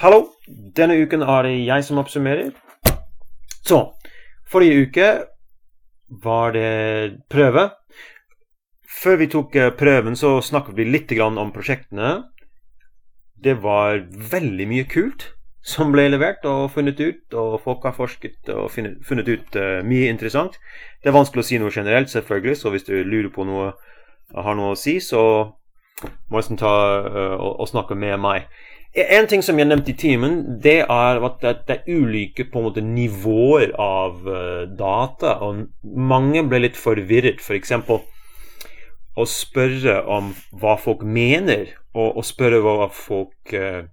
Hallo! Denne uken er det jeg som oppsummerer. Så, forrige uke var det prøve. Før vi tok eh, prøven, så snakket vi litt om prosjektene. Det var veldig mye kult som ble levert og funnet ut, og folk har forsket og funnet ut uh, mye interessant. Det er vanskelig å si noe generelt, selvfølgelig, så hvis du lurer på noe, har noe å si, så må du ta uh, og, og snakke med meg. En ting som jeg nevnte i timen, det er at det er ulike på en måte nivåer av uh, data. Og mange ble litt forvirret. F.eks. For å spørre om hva folk mener, og, å spørre hva folk uh,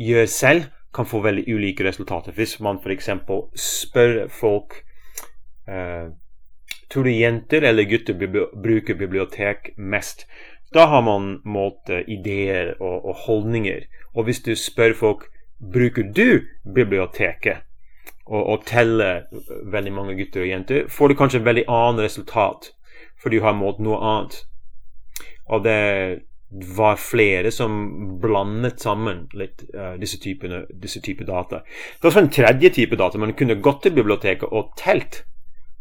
gjør selv, kan få veldig ulike resultater. Hvis man f.eks. spør folk uh, Tror du jenter eller gutter bruker bibliotek mest? Da har man målt ideer og, og holdninger. Og hvis du spør folk bruker du biblioteket, og, og teller veldig mange gutter og jenter, får du kanskje et veldig annet resultat, for du har målt noe annet. Og det var flere som blandet sammen litt uh, disse, typene, disse typer data. Det var også en tredje type data. Man kunne gått til biblioteket og telt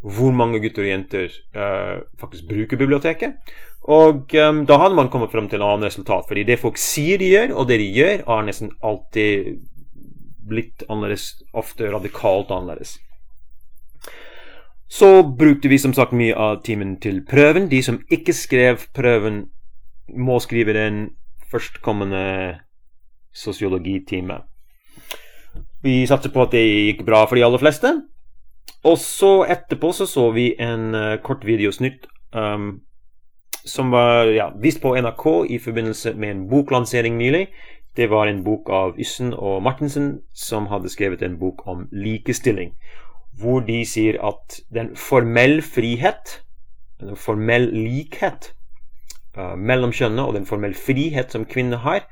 hvor mange gutter og jenter uh, faktisk bruker biblioteket. Og um, da hadde man kommet frem til et annet resultat. Fordi det folk sier de gjør, og det de gjør, er nesten alltid blitt annerledes. Ofte radikalt annerledes. Så brukte vi som sagt mye av timen til prøven. De som ikke skrev prøven, må skrive den førstkommende sosiologitime. Vi satser på at det gikk bra for de aller fleste. Og så etterpå så, så vi en uh, kort videosnutt um, som var ja, vist på NRK i forbindelse med en boklansering nylig. Det var en bok av Yssen og Martinsen som hadde skrevet en bok om likestilling. Hvor de sier at den formell frihet, den formell likhet uh, mellom kjønnene og den formell frihet som kvinner har,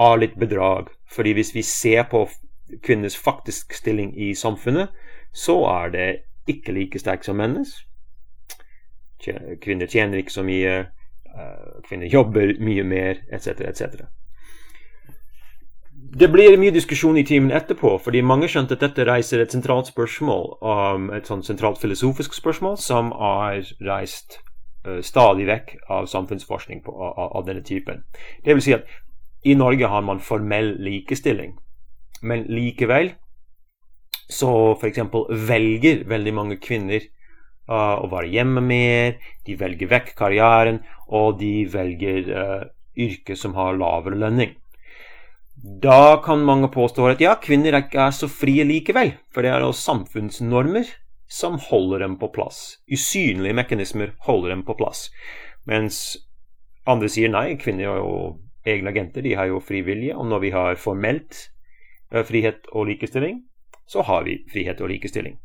er litt bedrag. Fordi hvis vi ser på kvinners faktisk stilling i samfunnet, så er det ikke like sterk som mennes. Kvinner tjener ikke så mye, eh, kvinner jobber mye mer, etc., etc. Det blir mye diskusjon i timen etterpå, fordi mange skjønte at dette reiser et sentralt spørsmål, et sånn sentralt filosofisk spørsmål, som er reist uh, stadig vekk av samfunnsforskning av, denne typen. Det vil si at i Norge har man formell likestilling, men likevel så f.eks. velger veldig mange kvinner uh, å være hjemme mer, de velger vekk karrieren, og de velger uh, yrke som har lavere lønning. Da kan mange påstå at ja, kvinner er ikke så frie likevel, for det er jo samfunnsnormer som holder dem på plass. Usynlige mekanismer holder dem på plass. Mens andre sier nei, kvinner er jo egne agenter, de har jo frivillige, og når vi har formelt frihet og likestilling, så har vi frihet og likestilling.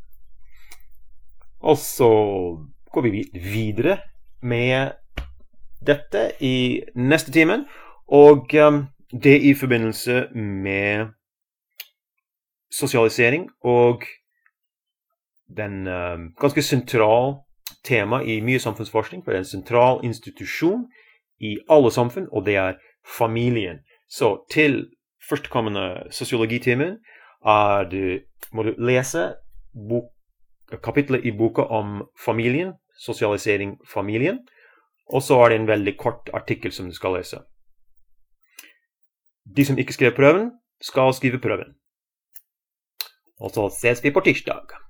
Og så går vi videre med dette i neste timen, og um, det i forbindelse med sosialisering og den um, ganske sentral tema i mye samfunnsforskning, for det er en sentral institusjon i alle samfunn, og det er familien. Så til førstkommende sosiologitimen må du lese bok, kapitlet i boka om familien, sosialisering familien, og så er det en veldig kort artikkel som du skal lese. De som ikke skrev prøven, skal skrive prøven. Og så ses vi på tirsdag.